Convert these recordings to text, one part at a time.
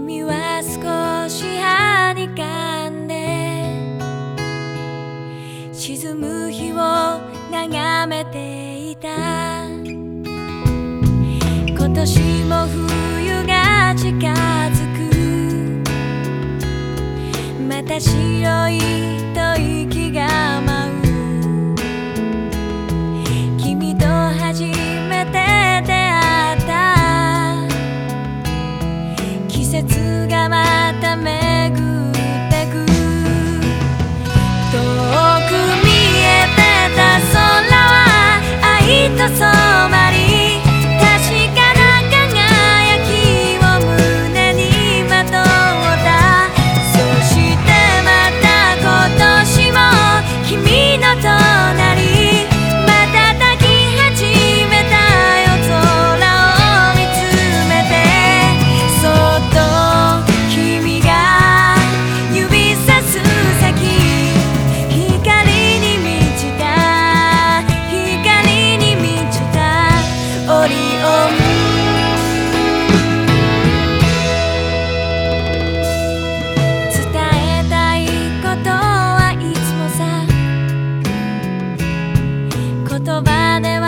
君は少しはにかんで沈む日を眺めていた。今年も冬が近づく。また白い吐息が舞そばで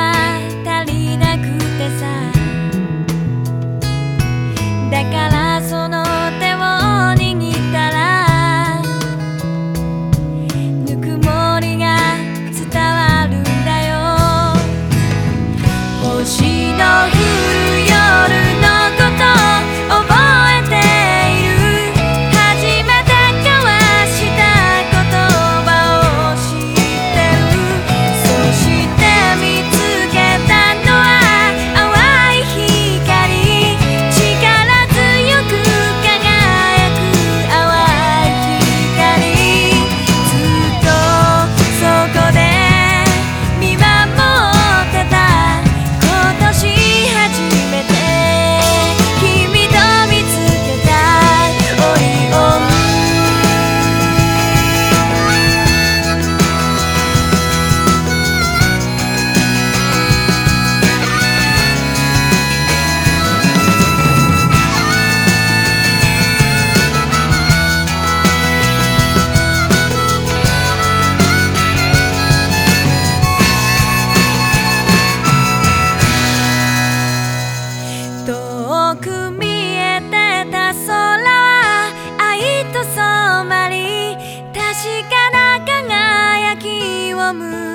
마음은